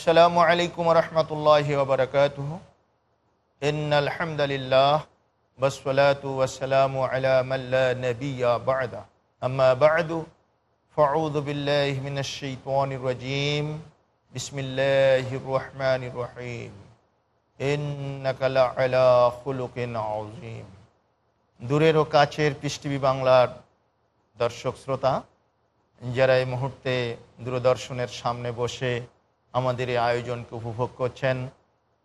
السلام عليكم ورحمة الله وبركاته إن الحمد لله والصلاة والسلام على من لا نبي بعد أما بعد فأعوذ بالله من الشيطان الرجيم بسم الله الرحمن الرحيم إنك لعلى خلق عظيم দূরের ও কাছের পৃষ্টিভি বাংলার দর্শক শ্রোতা যারা এই মুহূর্তে দূরদর্শনের সামনে বসে আমাদের এই আয়োজনকে উপভোগ করছেন।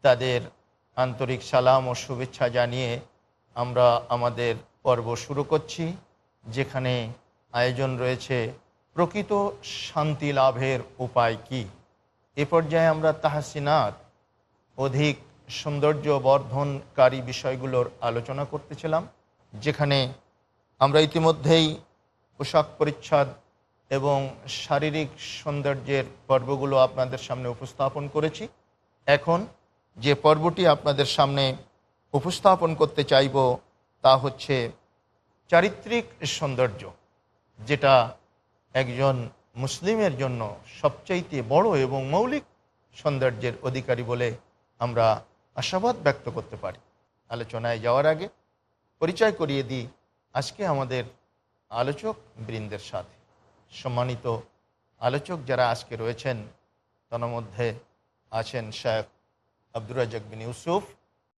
তাদের আন্তরিক সালাম ও শুভেচ্ছা জানিয়ে আমরা আমাদের পর্ব শুরু করছি, যেখানে আয়োজন রয়েছে প্রকৃত শান্তি লাভের উপায় কি? এ পর্যায়ে আমরা তাহাসিনাত অধিক সৌন্দর্য বর্ধনকারী বিষয়গুলোর আলোচনা করতেছিলাম যেখানে আমরা ইতিমধ্যেই পোশাক পরিচ্ছদ এবং শারীরিক সৌন্দর্যের পর্বগুলো আপনাদের সামনে উপস্থাপন করেছি। এখন যে পর্বটি আপনাদের সামনে উপস্থাপন করতে চাইব তা হচ্ছে চারিত্রিক সৌন্দর্য, যেটা একজন মুসলিমের জন্য সবচাইতে বড় এবং মৌলিক সৌন্দর্যের অধিকারী বলে আমরা আশাবাদ ব্যক্ত করতে পারি। আলোচনায় যাওয়ার আগে পরিচয় করিয়ে দিই আজকে আমাদের আলোচক বৃন্দের সাথে। সম্মানিত আলোচক যারা আজকে রয়েছেন তার মধ্যে আছেন শেখ আব্দুর রাজাক বিন ইউসুফ।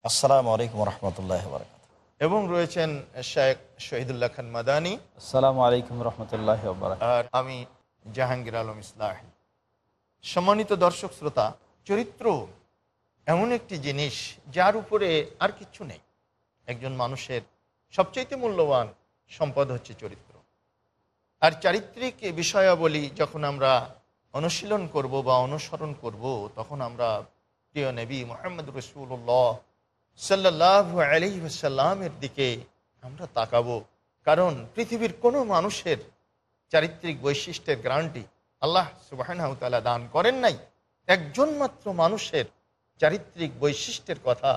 আসসালামু আলাইকুম রহমতুল্লাহ বারকাত এবং রয়েছেন শেখ শহীদুল্লাহ খান মাদানী। আসসালামু আলাইকুম রহমতুল্লাহ আর আমি জাহাঙ্গীর আলম ইসলাহি। সম্মানিত দর্শক শ্রোতা চরিত্র এমন একটি জিনিস যার উপরে আর কিছু নেই। একজন মানুষের সবচাইতে মূল্যবান সম্পদ হচ্ছে চরিত্র। আর চারিত্রিক বিষয়াবলী যখন আমরা অনুশীলন করব বা অনুসরণ করব, তখন আমরা প্রিয় নবী মোহাম্মদ রসুল্লাহ সাল্লাহ আলহিসাল্লামের দিকে আমরা তাকাবো। কারণ পৃথিবীর কোনো মানুষের চারিত্রিক বৈশিষ্ট্যের গ্রান্টি আল্লাহ সুবাহ দান করেন নাই। একজন মাত্র মানুষের চারিত্রিক বৈশিষ্ট্যের কথা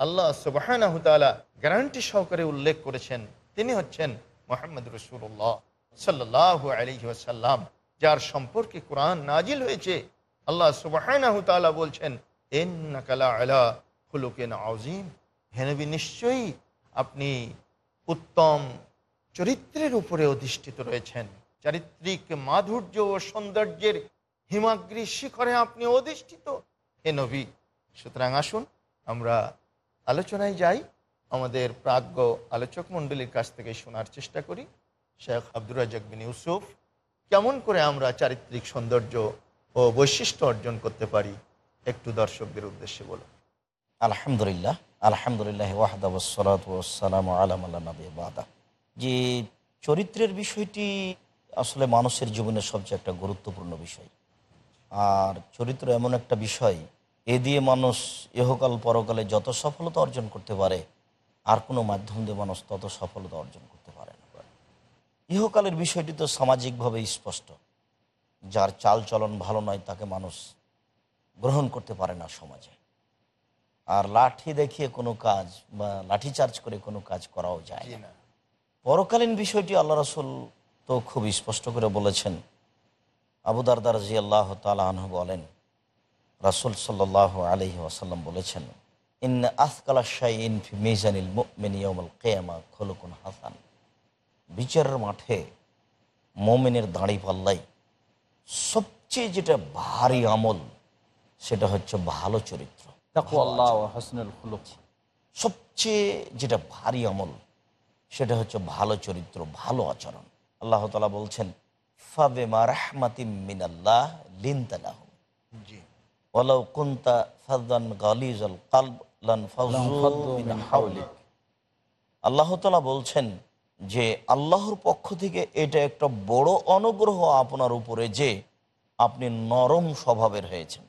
আল্লাহ সুবাহ গ্যারান্টি সহকারে উল্লেখ করেছেন। তিনি হচ্ছেন মোহাম্মদ রসুল্লাহ সাল্লাহ যার সম্পর্কে কোরআন নাজিল হয়েছে, আল্লাহ সুবাহ বলছেন আজিম হেনবি নিশ্চয়ই আপনি উত্তম চরিত্রের উপরে অধিষ্ঠিত রয়েছেন। চারিত্রিক মাধুর্য ও সৌন্দর্যের হিমাগ্রী শিখরে আপনি অধিষ্ঠিত। হে নবী, সুতরাং আসুন, আমরা আলোচনায় যাই। আমাদের প্রাজ্ঞ আলোচক মণ্ডলীর কাছ থেকে শোনার চেষ্টা করি। শেখ আব্দুর রাজাক বিন ইউসুফ, কেমন করে আমরা চারিত্রিক সৌন্দর্য ও বৈশিষ্ট্য অর্জন করতে পারি? একটু দর্শকদের উদ্দেশ্যে বলো আলহামদুলিল্লাহ আলহামদুলিল্লাহ ওয়াহদাবসালাম আলাম আল্লাহ বাদা। যে চরিত্রের বিষয়টি আসলে মানুষের জীবনের সবচেয়ে একটা গুরুত্বপূর্ণ বিষয়। আর চরিত্র এমন একটা বিষয়, এ দিয়ে মানুষ ইহকাল পরকালে যত সফলতা অর্জন করতে পারে, আর কোনো মাধ্যম দিয়ে মানুষ তত সফলতা অর্জন না ইহকালের বিষয়টি তো সামাজিকভাবে স্পষ্ট। যার চাল চলন ভালো নয় তাকে মানুষ গ্রহণ করতে পারে না সমাজে। আর লাঠি দেখিয়ে কোনো কাজ বা লাঠি চার্জ করে কোনো কাজ করাও যায় না। পরকালীন বিষয়টি আল্লাহ রসুল তো খুব স্পষ্ট করে বলেছেন। আবু দারদার জি আল্লাহ তালহ বলেন রাসুল সাল্লাহ আলহি আসাল্লাম বলেছেন ইন আফকালা শাইন ফি মিজানিল মুমিনিয়মল কেয়ামা খলকুন হাসান। বিচারের মাঠে মোমেনের দাঁড়ি পাল্লাই। সবচেয়ে যেটা ভারী আমল সেটা হচ্ছে ভালো চরিত্র। সবচেয়ে যেটা ভারী আমল সেটা হচ্ছে ভালো চরিত্র ভালো আচরণ। আল্লাহ তালা বলছেন ফাবেমা রাহমাতিম মিনাল্লাহ লিনতালাহুম জি। ওয়ালাউ কুনতা ফাদ্দান গালিজাল কালব লান ফাযু মিন হাওলিক। আল্লাহ তাআলা বলছেন যে আল্লাহর পক্ষ থেকে এটা একটা বড় অনুগ্রহ আপনার উপরে যে আপনি নরম স্বভাবের হয়েছেন।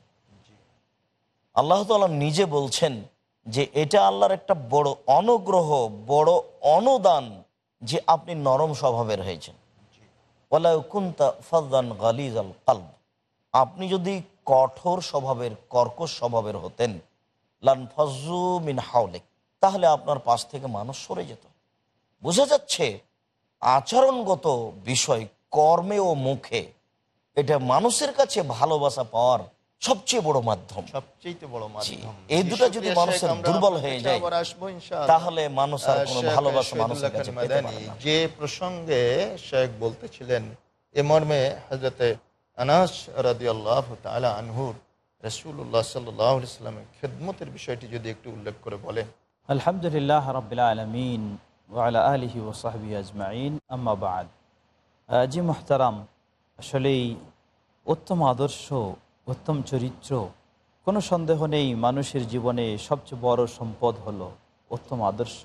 আল্লাহ তাআলা নিজে বলছেন যে এটা আল্লাহর একটা বড় অনুগ্রহ, বড় অনুদান যে আপনি নরম স্বভাবের হয়েছেন। ওয়ালাউ কুনতা ফাদ্দান গালিজাল কালব। আপনি যদি কঠোর স্বভাবের, কর্কশ স্বভাবের হতেন, লান ফজু মিন হাওলেক, তাহলে আপনার পাশ থেকে মানুষ সরে যেত। বোঝা যাচ্ছে আচরণগত বিষয় কর্মে ও মুখে এটা মানুষের কাছে ভালোবাসা পাওয়ার সবচেয়ে বড় মাধ্যম সবচেয়ে বড় মাধ্যম এই দুটো যদি মানুষের দুর্বল হয়ে যায়। তাহলে মানুষ আর কোনো ভালোবাসা মানুষের কাছে পেতে পারে না। যে প্রসঙ্গে শেখ বলতেছিলেন এ মর্মে হজরতে আনাস রাদি আল্লাহ তালা আনহুর রসুল্লাহ সাল্লামের খেদমতের বিষয়টি যদি একটু উল্লেখ করে বলেন আলহামদুলিল্লাহ রবিল আলমিন ওয়ালা আলহি ওসাহবি আজমাইন আম্মা বাদ আহ, জি মোহতারাম আসলেই উত্তম আদর্শ উত্তম চরিত্র কোনো সন্দেহ নেই মানুষের জীবনে সবচেয়ে বড় সম্পদ হলো উত্তম আদর্শ।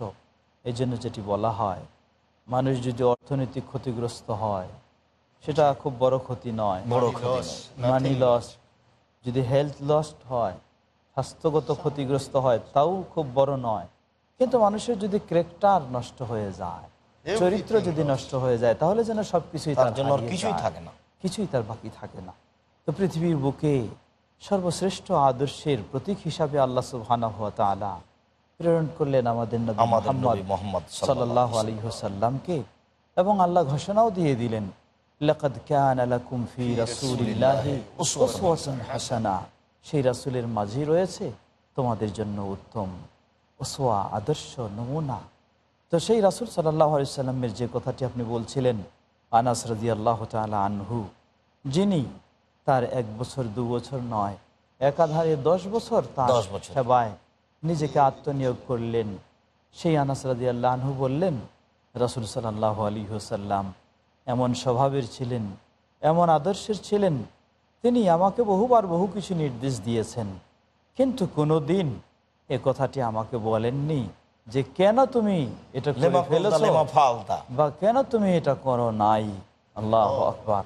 এই জন্য যেটি বলা হয় মানুষ যদি অর্থনৈতিক ক্ষতিগ্রস্ত হয় সেটা খুব বড় ক্ষতি নয়। বড় ক্ষতি মানি লস যদি হেলথ লস্ট হয় স্বাস্থ্যগত ক্ষতিগ্রস্ত হয় তাও খুব বড় নয়। কিন্তু মানুষের যদি ক্রেকটার নষ্ট হয়ে যায় চরিত্র যদি নষ্ট হয়ে যায় তাহলে যেন সবকিছুই তার তার জন্য কিছুই থাকে না। কিছুই তার বাকি থাকে না। তো পৃথিবীর বুকে সর্বশ্রেষ্ঠ আদর্শের প্রতীক হিসাবে আল্লাহ সুবহানাহু ওয়া তাআলা প্রেরণ করলেন আমাদের নবী মোহাম্মদ সাল্লাল্লাহু আলাইহি ওয়াসাল্লামকে এবং আল্লাহ ঘোষণাও দিয়ে দিলেন লাকাদ কানা লাকুম ফি রাসূলিল্লাহি উসওয়াতুন হাসানা। সেই রাসূলের মাঝে রয়েছে তোমাদের জন্য উত্তম উসওয়া আদর্শ নমুনা। তো সেই রাসূল সাল্লাল্লাহু আলাইহি সাল্লামের যে কথাটি আপনি বলছিলেন আনাস রাদিয়াল্লাহু তাআলা আনহু যিনি তার এক বছর দু বছর নয় একাধারে দশ বছর তার বছর। সেবায় নিজেকে আত্মনিয়োগ করলেন। সেই আনাস রাদি আল্লাহ আনহু বললেন রসুল সাল্লাহ আলী হোসাল্লাম এমন স্বভাবের ছিলেন এমন আদর্শের ছিলেন তিনি আমাকে বহুবার বহু কিছু নির্দেশ দিয়েছেন। কিন্তু কোনো দিন এ কথাটি আমাকে বলেননি যে কেন তুমি এটা বা কেন তুমি এটা করো নাই? আল্লাহ আকবার।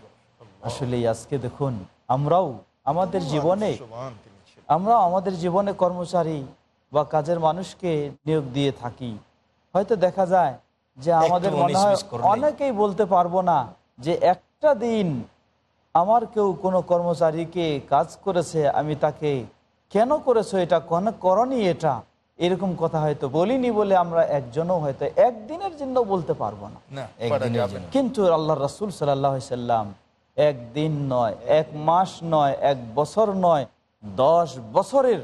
আসলে আজকে দেখুন আমরাও আমাদের জীবনে আমরা আমাদের জীবনে কর্মচারী বা কাজের মানুষকে নিয়োগ দিয়ে থাকি। হয়তো দেখা যায় যে আমাদের মনে হয় অনেকেই বলতে পারব না যে একটা দিন আমার কেউ কোনো কর্মচারীকে কাজ করেছে আমি তাকে কেন করেছ এটা? কেন করনি এটা? এরকম কথা হয়তো বলিনি বলে আমরা একজনও হয়তো একদিনের জন্য বলতে পারব না। কিন্তু আল্লাহ রসুল সাল্লাম একদিন নয় এক মাস নয় এক বছর নয় দশ বছরের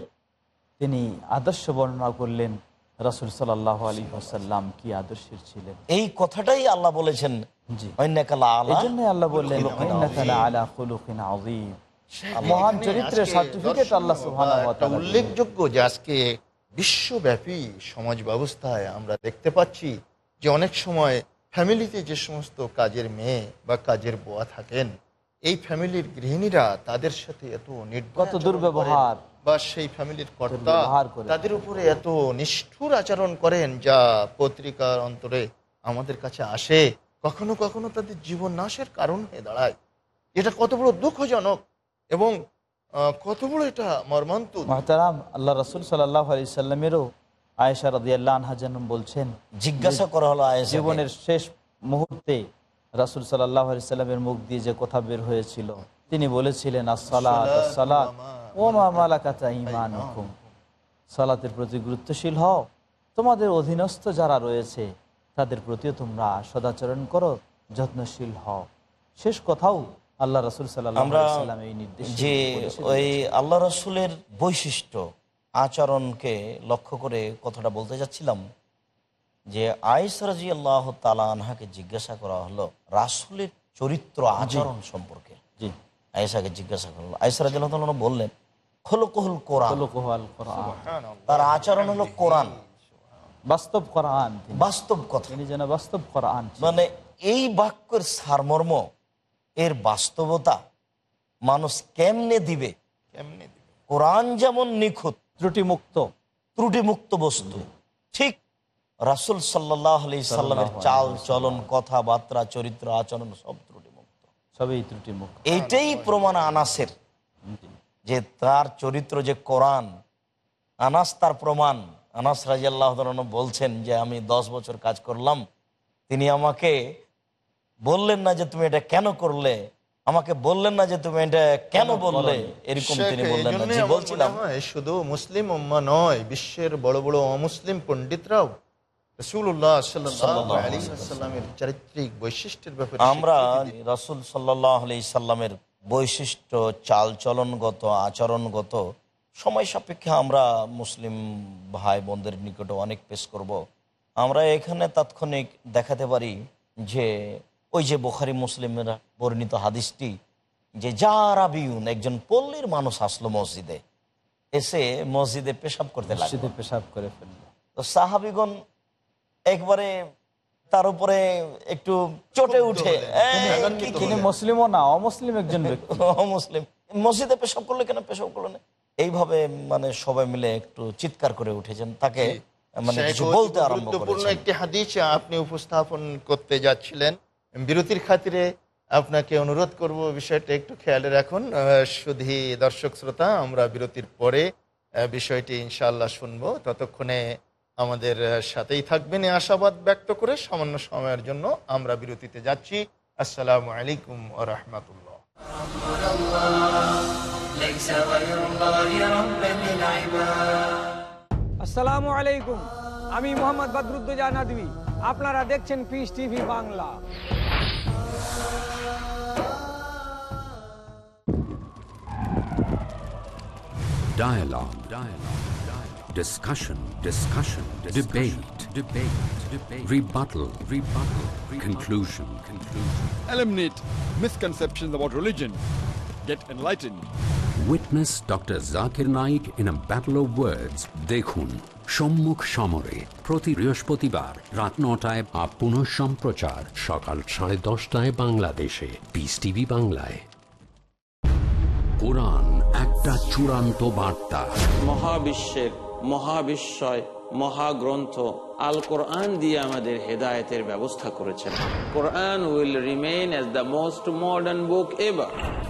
তিনি আদর্শ বর্ণনা করলেন রসুল সাল্লাহ আলী হাসাল্লাম কি আদর্শের ছিলেন? এই কথাটাই আল্লাহ বলেছেন আলা আল্লাহ বললেন খুলুকিন মহান চরিত্রের সার্টিফিকেট আল্লাহ উল্লেখযোগ্য যে আজকে বিশ্বব্যাপী সমাজ ব্যবস্থায় আমরা দেখতে পাচ্ছি যে অনেক সময় ফ্যামিলিতে যে সমস্ত কাজের মেয়ে বা কাজের বোয়া থাকেন এই ফ্যামিলির গৃহিণীরা তাদের সাথে এত নির্গত দুর্ব্যবহার। বা সেই ফ্যামিলির কর্তা তাদের উপরে এত নিষ্ঠুর আচরণ করেন যা পত্রিকার অন্তরে আমাদের কাছে আসে কখনো কখনো তাদের জীবন নাশের কারণ হয়ে দাঁড়ায়। এটা কত বড় দুঃখজনক এবং কত বড় এটা মর্মান্তুদ মহতারাম আল্লাহ রসুল সাল্লাহ আলি সাল্লামেরও আয়েশা রাদিয়াল্লাহ আনহা যেন বলছেন জিজ্ঞাসা করা হলো আয়েশাকে, জীবনের শেষ মুহূর্তে রাসুল সাল্লাহ আলি সাল্লামের মুখ দিয়ে যে কথা বের হয়েছিল তিনি বলেছিলেন সালাতের প্রতি গুরুত্বশীল হও। তোমাদের অধীনস্থ যারা রয়েছে তাদের প্রতিও তোমরা সদাচরণ করো যত্নশীল হও। শেষ কথাও আল্লাহ রসুল আমরা যে ওই আল্লাহ রসুলের বৈশিষ্ট্য আচরণকে লক্ষ্য করে কথাটা বলতে যাচ্ছিলাম যে আইসরাজি আল্লাহ তালা আনহাকে জিজ্ঞাসা করা হলো রাসুলের চরিত্র আচরণ সম্পর্কে। আয়েশাকে জিজ্ঞাসা করল আইসরাজ আল্লাহ বললেন হলো কহুল কোরআন। তার আচরণ হলো কোরআন। বাস্তব কোরআন। বাস্তব কথা। বাস্তব কোরআন। মানে এই বাক্যের সারমর্ম এর বাস্তবতা মানুষ কেমনে দিবে? কেমনি দিবে? কোরআন যেমন নিখুঁত ত্রুটিমুক্ত। ত্রুটিমুক্ত বস্তু ঠিক রাসুল সাল্লাহ আলি সাল্লামের চাল চলন কথাবার্তা চরিত্র আচরণ সব ত্রুটিমুক্ত। সবই ত্রুটিমুক্ত। এইটাই প্রমাণ আনাসের। যে তার চরিত্র যে কোরআন আনাস তার প্রমাণ। আনাস রাজি আল্লাহ বলছেন যে আমি দশ বছর কাজ করলাম। তিনি আমাকে বললেন না যে তুমি এটা কেন করলে? আমাকে বললেন না যে তুমি এটা কেন বললে? এরকম তিনি বললেন না। জি বলছিলাম। শুধু মুসলিম উম্মা নয় বিশ্বের বড় বড় অমুসলিম পণ্ডিতরাও চারিত্রিক বৈশিষ্ট্যের ব্যাপারে আমরা। রাসুল সাল্লাহ আলি সাল্লামের বৈশিষ্ট্য চাল চলনগত আচরণগত সময় সাপেক্ষে আমরা মুসলিম ভাই বোনদের নিকটে অনেক পেশ করব। আমরা এখানে তাৎক্ষণিক দেখাতে পারি যে ওই যে বোখারি মুসলিমের বর্ণিত হাদিসটি যে যারাবিউন একজন পল্লীর মানুষ আসলো মসজিদে এসে মসজিদে পেশাব করতে লাগল। মসজিদে পেশাব করে ফেলল। তো সাহাবিগণ একবারে তার উপরে একটু চটে উঠে? মুসলিমও না অমুসলিম একজন ব্যক্তি। মুসলিম মসজিদে পেশাব করলে কেন? পেশাব করল না। এইভাবে মানে সবাই মিলে একটু চিৎকার করে উঠেছেন। তাকে মানে কিছু বলতে আরম্ভ করেছেন। একটি হাদিস আপনি উপস্থাপন করতে যাচ্ছিলেন। বিরতির খাতিরে আপনাকে অনুরোধ করব বিষয়টা একটু খেয়ালে রাখুন। শুধু দর্শক শ্রোতা, আমরা বিরতির পরে বিষয়টি ইনশাল্লাহ শুনব। ততক্ষণে আমাদের সাথেই থাকবেন আশাবাদ ব্যক্ত করে সামান্য সময়ের জন্য আমরা বিরতিতে যাচ্ছি। আসসালামু আলাইকুম ও আসসালামু আলাইকুম। আমি মোহাম্মদ বদরুদ্দোজা নাদবী আপনারা দেখছেন Peace TV Bangla Dialogue. Dialogue. Dialogue. Discussion. Discussion. Debate. Debate. Debate. Rebuttal. Rebuttal. Conclusion. Conclusion. eliminate misconceptions about religion, get enlightened. Witness Dr. Zakir Naik in a battle of words. দেখুন সম্মুখ সমরে প্রতি বৃহস্পতিবার রাত নটায় বা পুনঃ সম্প্রচার সকাল সাড়ে দশটায় বাংলাদেশে। পিস টিভি বাংলায়। কোরআন একটা চূড়ান্ত বার্তা। মহাবিশ্বের, মহাবিশ্বয়, মহাগ্রন্থ আল কোরআন দিয়ে আমাদের হেদায়েতের ব্যবস্থা করেছেন। Quran will remain as the most modern book ever.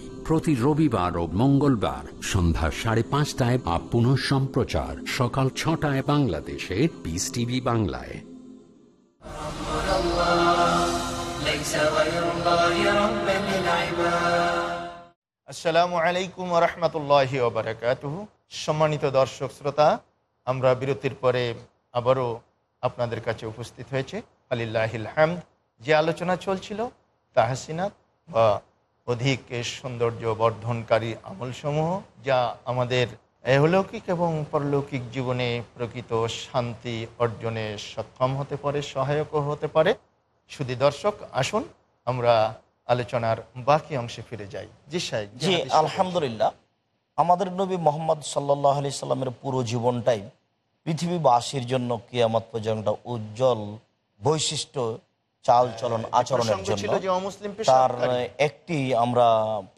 প্রতি রবিবার ও মঙ্গলবার সন্ধ্যা সাড়ে পাঁচটায় বা পুনঃ সম্প্রচার সকাল ছটায় বাংলাদেশে পিস টিভি বাংলায়। আসসালামু আলাইকুম রহমতুল্লাহ সম্মানিত দর্শক, শ্রোতা, আমরা বিরতির পরে আবারও আপনাদের কাছে উপস্থিত হয়েছে। আলিল্লাহিল হামদ। যে আলোচনা চলছিল, তাহসিনাত বা অধিক সৌন্দর্য বর্ধনকারী আমলসমূহ যা আমাদের এহলৌকিক এবং পরলৌকিক জীবনে প্রকৃত শান্তি অর্জনে সক্ষম হতে পারে সহায়কও হতে পারে। শুধু দর্শক আসুন আমরা আলোচনার বাকি অংশে ফিরে যাই। জি সাহেব জি আলহামদুলিল্লাহ। আমাদের নবী মোহাম্মদ সাল্লাহ আলি সাল্লামের পুরো জীবনটাই পৃথিবীবাসীর জন্য কিয়ামত পর্যন্ত উজ্জ্বল বৈশিষ্ট্য চাল চলন আচরণের জন্য তার একটি আমরা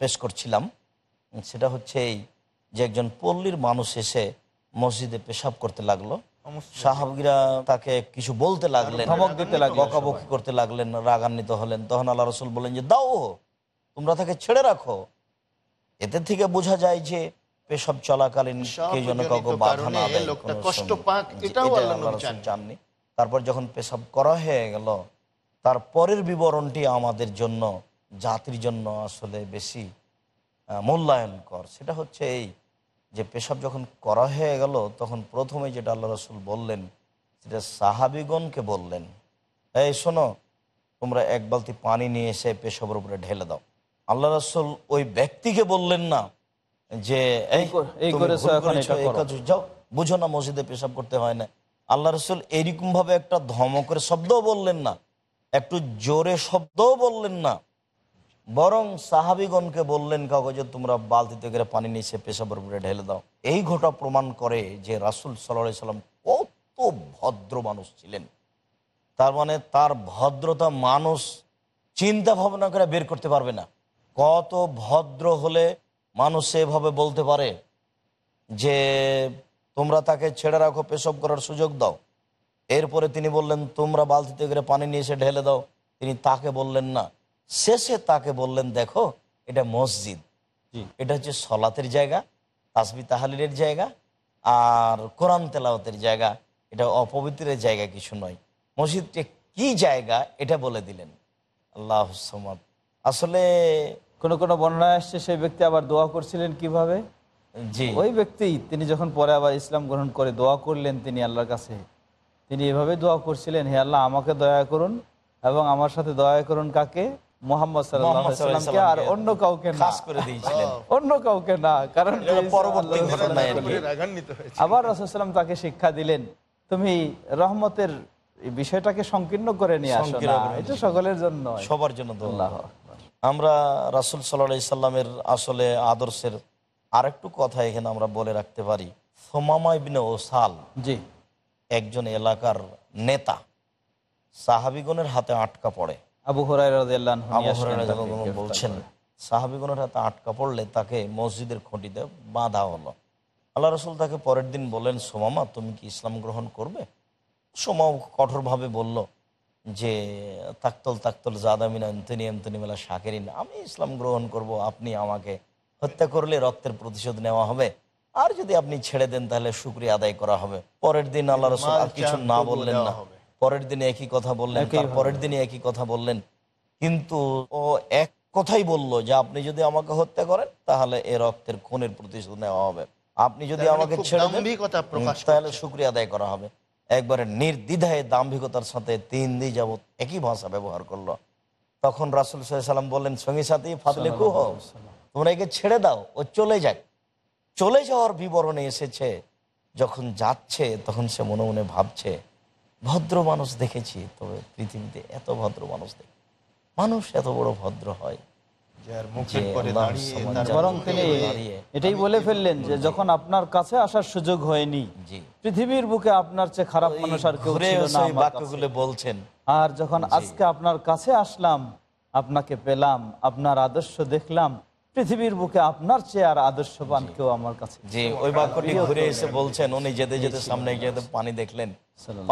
পেশ করছিলাম সেটা হচ্ছে এই যে একজন পল্লীর মানুষ এসে মসজিদে পেশাব করতে লাগল। সাহাবিরা তাকে কিছু বলতে লাগলেন ধমক দিতে লাগলেন বকাবকি করতে লাগলেন রাগান্বিত হলেন। তখন আল্লাহ রসুল বললেন যে দাও তোমরা তাকে ছেড়ে রাখো। এতে থেকে বোঝা যায় যে পেশাব চলাকালীন কেউ যেন কাউকে বাধা না দেয়। চাননি। তারপর যখন পেশাব করা হয়ে গেল তার পরের বিবরণটি আমাদের জন্য জাতির জন্য আসলে বেশি মূল্যায়ন কর সেটা হচ্ছে এই যে পেশাব যখন করা হয়ে গেল তখন প্রথমে যেটা আল্লাহ রসুল বললেন সেটা সাহাবিগণকে বললেন এই শোনো তোমরা এক বালতি পানি নিয়ে এসে পেশাবের উপরে ঢেলে দাও। আল্লাহ রসুল ওই ব্যক্তিকে বললেন না যে যাও বুঝো না মসজিদে পেশাব করতে হয় না। আল্লাহ রসুল এইরকম ভাবে একটা ধমকের শব্দও বললেন না। একটু জোরে শব্দও বললেন না, বরং সাহাবিগণকে বললেন, কাগজে তোমরা বালতিতে করে পানি সে পেশাবের উপরে ঢেলে দাও। এই ঘটনা প্রমাণ করে যে রাসুল সাল্লাহ সাল্লাম কত ভদ্র মানুষ ছিলেন। তার মানে তার ভদ্রতা মানুষ চিন্তা ভাবনা করে বের করতে পারবে না। কত ভদ্র হলে মানুষ এভাবে বলতে পারে যে তোমরা তাকে ছেড়ে রাখো, পেশাব করার সুযোগ দাও। এরপরে তিনি বললেন তোমরা বালতিতে করে পানি নিয়ে এসে ঢেলে দাও। তিনি তাকে বললেন না শেষে তাকে বললেন দেখো এটা মসজিদ। এটা হচ্ছে সলাতের জায়গা তাসবি তাহালিলের জায়গা আর কোরআন তেলাওয়াতের জায়গা। এটা অপবিত্রের জায়গা কিছু নয়। মসজিদটা কি জায়গা এটা বলে দিলেন। আল্লাহ। আসলে কোনো কোনো বর্ণনায় আসছে সেই ব্যক্তি আবার দোয়া করছিলেন কীভাবে? জি। ওই ব্যক্তি তিনি যখন পরে আবার ইসলাম গ্রহণ করে দোয়া করলেন তিনি আল্লাহর কাছে তিনি এভাবে দোয়া করছিলেন হে আল্লাহ আমাকে দয়া করুন এবং আমার সাথে দয়া করুন কাকে? মোহাম্মদ মোহাম্মদ সাল্লামকে আর অন্য কাউকে করে দিয়েছিলেন। অন্য কাউকে না কারণ এটা পরবর্তী আল্লাহ ঘটনা আর কি। রাগান্বিত হয়েছে। আবার রসুলাম তাকে শিক্ষা দিলেন তুমি রহমতের বিষয়টাকে সংকীর্ণ করে নিয়ে আসো এটা সকলের জন্য। সবার জন্য আমরা রাসুল সাল্লামের আসলে আদর্শের আরেকটু কথা এখানে আমরা বলে রাখতে পারি। সোমামা ইবনে ওসাল জি। একজন এলাকার নেতা সাহাবিগণের হাতে আটকা পড়ে। আবু বলছেন। সাহাবিগণের হাতে আটকা পড়লে তাকে মসজিদের খুঁটিতে বাঁধা হলো। আল্লাহ রসুল তাকে পরের দিন বললেন সোমামা তুমি কি ইসলাম গ্রহণ করবে? সোমা কঠোরভাবে বলল যে তাকতল তাকতল জাদামিনা এমতনি এমতনি মেলা শাকেরিন আমি ইসলাম গ্রহণ করব আপনি আমাকে হত্যা করলে রক্তের প্রতিশোধ নেওয়া হবে। আর যদি আপনি ছেড়ে দেন তাহলে শুক্রিয়া আদায় করা হবে। পরের দিন আল্লাহ রসুল আর কিছু না বললেন না। পরের দিনে একই কথা বললেন। পরের দিনে একই কথা বললেন। কিন্তু ও এক কথাই বলল যে আপনি যদি আমাকে হত্যা করেন তাহলে এ রক্তের খুনের প্রতিশোধ নেওয়া হবে। আপনি যদি আমাকে ছেড়ে দেন তাহলে। শুক্রিয়া আদায় করা হবে। একবারে নির্দ্বিধায় দাম্ভিকতার সাথে তিন দিন যাবত একই ভাষা ব্যবহার করল। তখন রাসুল সাল্লাম বললেন সঙ্গী সাথী ফাদলে কুহ তোমরা একে ছেড়ে দাও ও চলে যাক। চলে যাওয়ার বিবরণে এসেছে যখন যাচ্ছে তখন সে মনে মনে ভাবছে ভদ্র মানুষ দেখেছি তবে পৃথিবীতে এত ভদ্র মানুষ দেখি। মানুষ এত বড় ভদ্র হয় এটাই বলে ফেললেন যে যখন আপনার কাছে আসার সুযোগ হয়নি পৃথিবীর বুকে আপনার চেয়ে খারাপ মানুষ আর কেউ বলছেন। আর যখন আজকে আপনার কাছে আসলাম আপনাকে পেলাম আপনার আদর্শ দেখলাম পৃথিবীর বুকে আপনার চেয়ে আর আদর্শবান কেউ আমার কাছে যে ওই বাক্যটি ঘুরে এসে বলছেন উনি যেতে যেতে সামনে গিয়ে যেতে পানি দেখলেন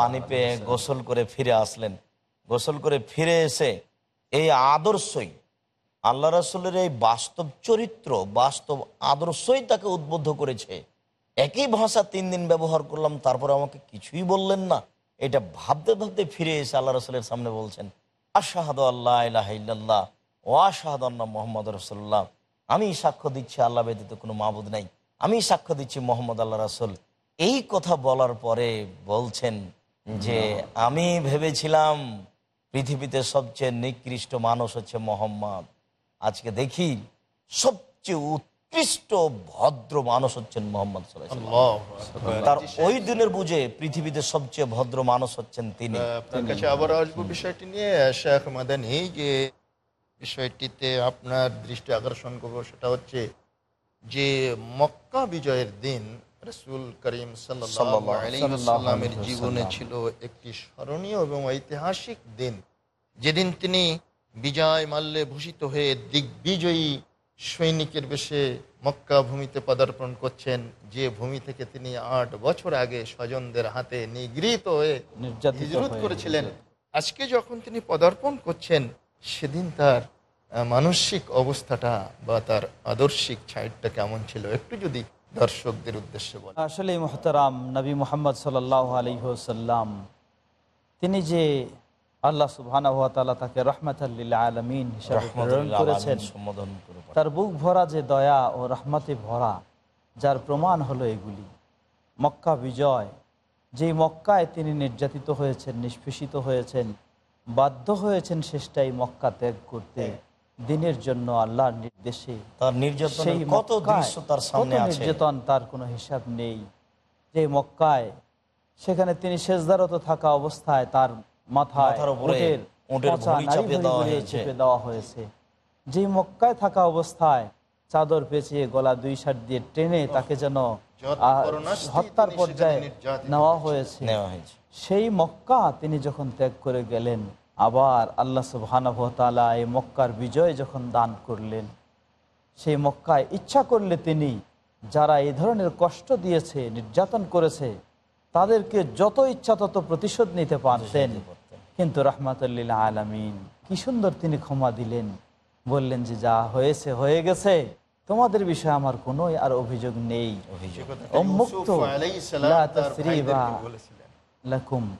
পানি পেয়ে গোসল করে ফিরে আসলেন। গোসল করে ফিরে এসে এই আদর্শই আল্লাহ রাসুলের এই বাস্তব চরিত্র বাস্তব আদর্শই তাকে উদ্বুদ্ধ করেছে। একই ভাষা তিন দিন ব্যবহার করলাম তারপরে আমাকে কিছুই বললেন না। এটা ভাবতে ভাবতে ফিরে এসে আল্লাহ রসুলের সামনে বলছেন আশাহাদ আল্লাহ ও আশাহাদ মোহাম্মদ রসুল্লাহ আমি সাক্ষ্য দিচ্ছি আল্লাহ ব্যতীত কোনো মাবুদ নাই। আমি সাক্ষ্য দিচ্ছি মোহাম্মদ আল্লাহ রাসুল। এই কথা বলার পরে বলছেন যে আমি ভেবেছিলাম পৃথিবীতে সবচেয়ে নিকৃষ্ট মানুষ হচ্ছে মোহাম্মদ। আজকে দেখি সবচেয়ে উৎকৃষ্ট ভদ্র মানুষ হচ্ছেন মোহাম্মদ তার ওই দিনের বুঝে পৃথিবীতে সবচেয়ে ভদ্র মানুষ হচ্ছেন তিনি। আপনার কাছে আবার আসব বিষয়টি নিয়ে শেখ মাদানি যে বিষয়টিতে আপনার দৃষ্টি আকর্ষণ করব সেটা হচ্ছে যে মক্কা বিজয়ের দিন রসুল করিম সাল্লামের জীবনে ছিল একটি স্মরণীয় এবং ঐতিহাসিক দিন। যেদিন তিনি বিজয় মাল্যে ভূষিত হয়ে দিগ্বিজয়ী সৈনিকের বেশে মক্কা ভূমিতে পদার্পণ করছেন যে ভূমি থেকে তিনি আট বছর আগে স্বজনদের হাতে নিগৃহীত হয়ে নির্যাতিত করেছিলেন। আজকে যখন তিনি পদার্পণ করছেন সেদিন তার মানসিক অবস্থাটা বা তার আদর্শিক ছাইটটা কেমন ছিল? একটু যদি দর্শকদের উদ্দেশ্যে বলেন। আসলে মোহতারাম নবী মোহাম্মদ সাল্লাহ আলহিহসাল্লাম তিনি যে আল্লাহ সুবহান তাকে রহমতাল্লিল আলমিন হিসাবে করেছেন। তার বুক ভরা যে দয়া ও রহমতে ভরা যার প্রমাণ হলো এগুলি। মক্কা বিজয় যেই মক্কায় তিনি নির্যাতিত হয়েছেন নিষ্পেষিত হয়েছেন বাধ্য হয়েছেন শেষটাই মক্কা ত্যাগ করতে দিনের জন্য আল্লাহর নির্দেশে। তার কত দৃশ্য তার সামনে আছে? নির্যাতন তার কোনো হিসাব নেই। যে মক্কায় সেখানে তিনি শেষদারত থাকা অবস্থায় তার মাথায়। চেপে দেওয়া হয়েছে। যে মক্কায় থাকা অবস্থায় চাদর পেঁচিয়ে গলা দুই সাইড দিয়ে টেনে তাকে যেন হত্যার পর্যায়ে নেওয়া হয়েছে। সেই মক্কা তিনি যখন ত্যাগ করে গেলেন আবার আল্লাহ সুবাহানবতালা এই মক্কার বিজয় যখন দান করলেন সেই মক্কায় ইচ্ছা করলে তিনি যারা এই ধরনের কষ্ট দিয়েছে নির্যাতন করেছে তাদেরকে যত ইচ্ছা তত প্রতিশোধ নিতে পারতেন। কিন্তু রহমাতুল্লিল আলমিন কি সুন্দর তিনি ক্ষমা দিলেন। বললেন যে যা হয়েছে হয়ে গেছে। তোমাদের বিষয়ে আমার কোনো আর অভিযোগ নেই। কথাটা লাকুম।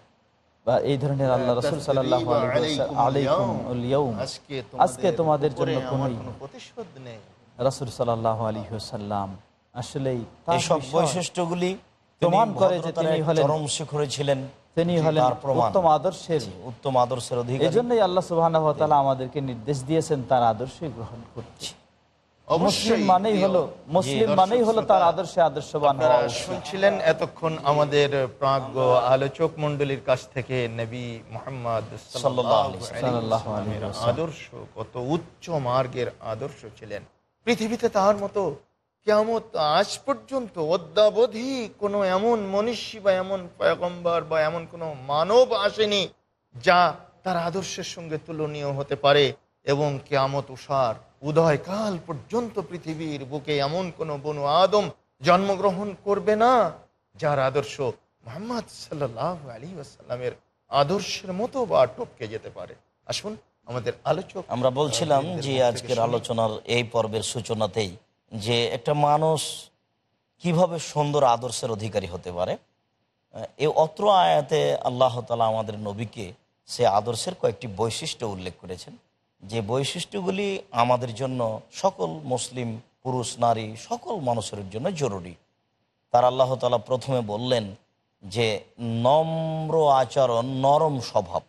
বা এই ধরনের আল্লাহ রসুল সাল্লাহ আলাইকুম আজকে তোমাদের জন্য কোনো প্রতিশোধ নেই। রসুল সাল্লাহ আলী সাল্লাম আসলেই বিষয় বৈশিষ্ট্যগুলি প্রমাণ করে যে তিনি হলেন- চরম শিখরে ছিলেন। তিনি হলেন। উত্তম আদর্শের উত্তম আদর্শের অধিকারী। জন্যই আল্লাহ সুবাহ আমাদেরকে নির্দেশ দিয়েছেন তার আদর্শই গ্রহণ করতে। মুসলিম মানেই হলো মুসলিম মানেই হলো তার আদর্শে আদর্শবান হওয়া আপনারা উচিত। শুনছিলেন এতক্ষণ আমাদের প্রাজ্ঞ আলোচক মন্ডলীর কাছ থেকে নবী মোহাম্মদ সাল্লাল্লাহু আলাইহি সাল্লাল্লাহু আলাইহি সাল্লামের আদর্শ কত উচ্চ মার্গের আদর্শ ছিলেন। পৃথিবীতে তার মতো কেমত আজ পর্যন্ত অদ্যাবধি কোনো এমন মনীষী বা এমন পয়গম্বর বা এমন কোনো মানব আসেনি যা তার আদর্শের সঙ্গে তুলনীয় হতে পারে এবং কেয়ামত উষার উদয়কাল পর্যন্ত পৃথিবীর বুকে এমন কোনো বনু আদম জন্মগ্রহণ করবে না যার আদর্শ মোহাম্মদ সাল্লাহ আলী আসাল্লামের আদর্শের মতো বা টপকে যেতে পারে। আসুন আমাদের আলোচক আমরা বলছিলাম যে আজকের আলোচনার এই পর্বের সূচনাতেই যে একটা মানুষ কীভাবে সুন্দর আদর্শের অধিকারী হতে পারে এই অত্র আয়াতে আল্লাহ তালা আমাদের নবীকে সে আদর্শের কয়েকটি বৈশিষ্ট্য উল্লেখ করেছেন। যে বৈশিষ্ট্যগুলি আমাদের জন্য সকল মুসলিম পুরুষ নারী সকল মানুষের জন্য জরুরি। তার আল্লাহ তালা প্রথমে বললেন যে নম্র আচরণ নরম স্বভাব।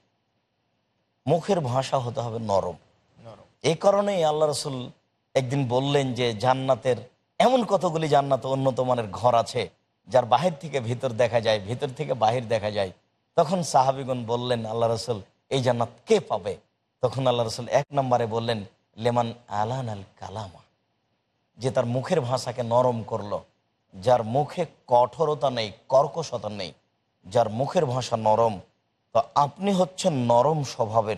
মুখের ভাষা হতে হবে নরম। এই কারণেই আল্লাহ রসুল একদিন বললেন যে জান্নাতের এমন কতগুলি জান্নাত উন্নত মানের ঘর আছে যার বাহির থেকে ভিতর দেখা যায় ভিতর থেকে বাহির দেখা যায়। তখন সাহাবিগুন বললেন আল্লাহ রসুল এই জান্নাত কে পাবে? তখন আল্লাহ রসুল এক নম্বরে বললেন লেমান আলান আল কালামা যে তার মুখের ভাষাকে নরম করল যার মুখে কঠোরতা নেই কর্কশতা নেই যার মুখের ভাষা নরম তো আপনি হচ্ছেন নরম স্বভাবের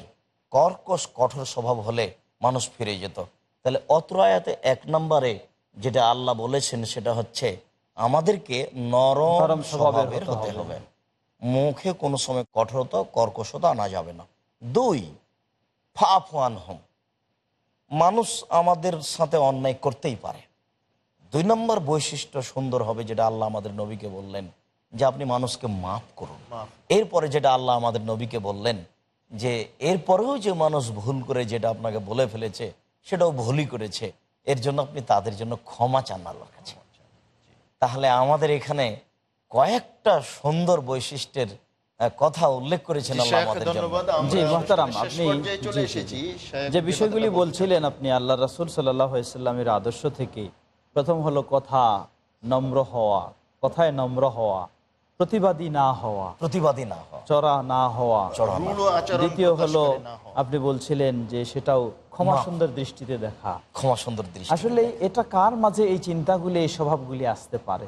কর্কশ কঠোর স্বভাব হলে মানুষ ফিরে যেত। তাহলে অত্র আয়াতে এক নম্বরে যেটা আল্লাহ বলেছেন সেটা হচ্ছে আমাদেরকে নরম স্বভাবের হতে। হবে। মুখে কোনো সময় কঠোরতা কর্কশতা আনা যাবে না। দুই ফাফওয়ান হোম মানুষ আমাদের সাথে অন্যায় করতেই পারে। দুই নম্বর বৈশিষ্ট্য সুন্দর হবে যেটা আল্লাহ আমাদের নবীকে বললেন যে আপনি মানুষকে মাফ করুন। এরপরে যেটা আল্লাহ আমাদের নবীকে বললেন যে এরপরেও যে মানুষ ভুল করে যেটা আপনাকে বলে ফেলেছে সেটাও ভুলই করেছে এর জন্য আপনি তাদের জন্য ক্ষমা চান আল্লাহর কাছে। তাহলে আমাদের এখানে কয়েকটা সুন্দর বৈশিষ্ট্যের কথা উল্লেখ করেছেন জি মহতারাম আপনি যে বিষয়গুলি বলছিলেন আপনি আল্লাহ রাসুল সাল্লামের আদর্শ থেকে প্রথম হলো কথা নম্র হওয়া কথায় নম্র হওয়া প্রতিবাদী না হওয়া প্রতিবাদী না হওয়া চড়া না হওয়া। দ্বিতীয় হলো। আপনি বলছিলেন যে সেটাও ক্ষমা সুন্দর দৃষ্টিতে দেখা। ক্ষমা সুন্দর দৃষ্টি আসলে এটা কার মাঝে এই চিন্তাগুলি এই স্বভাবগুলি আসতে পারে?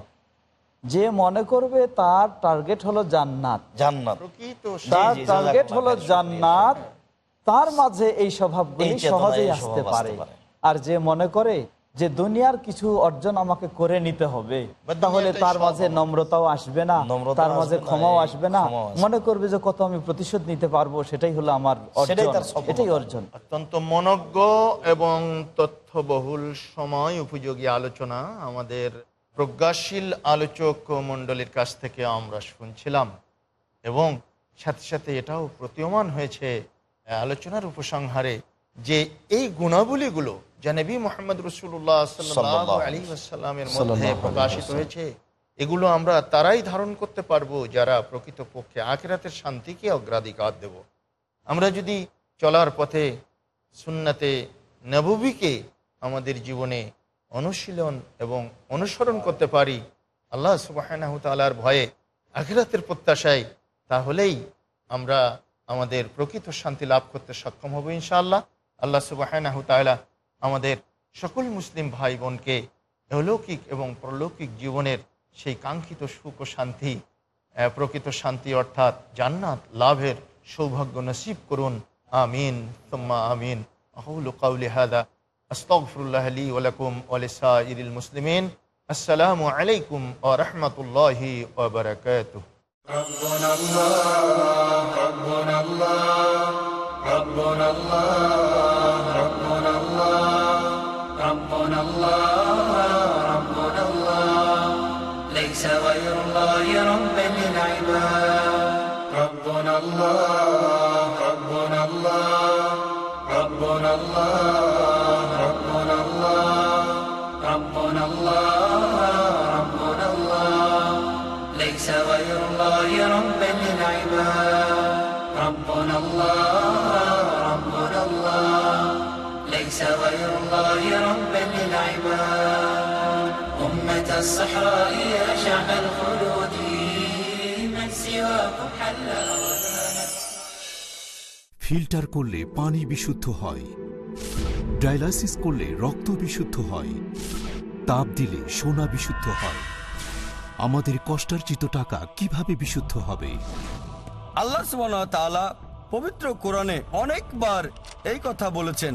যে মনে করবে তার টার্গেট হলো জান্নাত। জান্নাত। তার টার্গেট হলো জান্নাত। তার মাঝে এই স্বভাবগুলি সহজেই আসতে স্বভাব পারে। আর যে মনে করে যে দুনিয়ার কিছু অর্জন আমাকে করে নিতে হবে তাহলে তার মাঝে নম্রতাও আসবে না তার মাঝে ক্ষমাও আসবে না। মনে করবে যে কত আমি প্রতিশোধ নিতে পারব সেটাই হলো আমার অর্জন তার সফলতা। এটাই অর্জন। অত্যন্ত মনজ্ঞ এবং তথ্যবহুল সময় উপযোগী আলোচনা আমাদের প্রজ্ঞাশীল আলোচক মণ্ডলীর কাছ থেকে আমরা শুনছিলাম এবং সাথে সাথে এটাও প্রতীয়মান হয়েছে আলোচনার উপসংহারে যে এই গুণাবলীগুলো যা নবী মোহাম্মদ রসুল্লাহ আলী আসাল্লামের মধ্যে প্রকাশিত হয়েছে এগুলো আমরা তারাই ধারণ করতে পারব যারা প্রকৃতপক্ষে আখেরাতের শান্তিকে অগ্রাধিকার দেব। আমরা যদি চলার পথে সুন্নাতে নবীকে আমাদের জীবনে অনুশীলন এবং অনুসরণ করতে পারি, আল্লাহ সুবাহ তালার ভয়ে আখিরাতের প্রত্যাশায়, তাহলেই আমরা আমাদের প্রকৃত শান্তি লাভ করতে সক্ষম হব ইনশাআল্লাহ। আল্লাহ সুবাহ তালা আমাদের সকল মুসলিম ভাই বোনকে অলৌকিক এবং প্রলৌকিক জীবনের সেই কাঙ্ক্ষিত সুখ ও শান্তি প্রকৃত শান্তি অর্থাৎ জান্নাত লাভের সৌভাগ্য নসিব করুন। আমিন তুম্মা আমিন। আহুল কাউলি হাদা। আস্তগফিরুল্লাহ লি ওয়া লাকুম ওয়া লিসাইরিল মুসলিমিন আসসালামু আলাইকুম ওয়া রাহমাতুল্লাহি ওয়া বারাকাতুহু ربنا الله ربنا الله ربنا الله ربنا الله ربنا الله ربنا الله ليس غير الله ربا للعباد ربنا الله ربنا الله ربنا الله ليس غير الله ربا للعباد أمة الصحراء يا شعب الخلود من سواكم حل ফিল্টার করলে পানি বিশুদ্ধ হয় ডায়ালাসিস করলে রক্ত বিশুদ্ধ হয় তাপ দিলে সোনা বিশুদ্ধ হয় আমাদের কষ্টার্জিত টাকা কিভাবে বিশুদ্ধ হবে আল্লাহ তাআলা পবিত্র কোরআনে অনেকবার এই কথা বলেছেন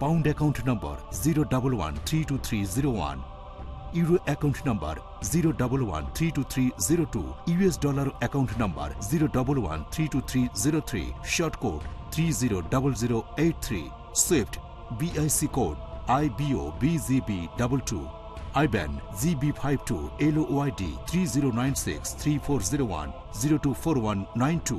pound account number zero double one three two three zero one euro account number zero double one three two three zero two US dollar account number zero double one three two three zero three short code three zero double zero eight three swift BIC code I BO BGB double two IBAN GB five two L YD three zero nine six three four zero one zero two four one nine two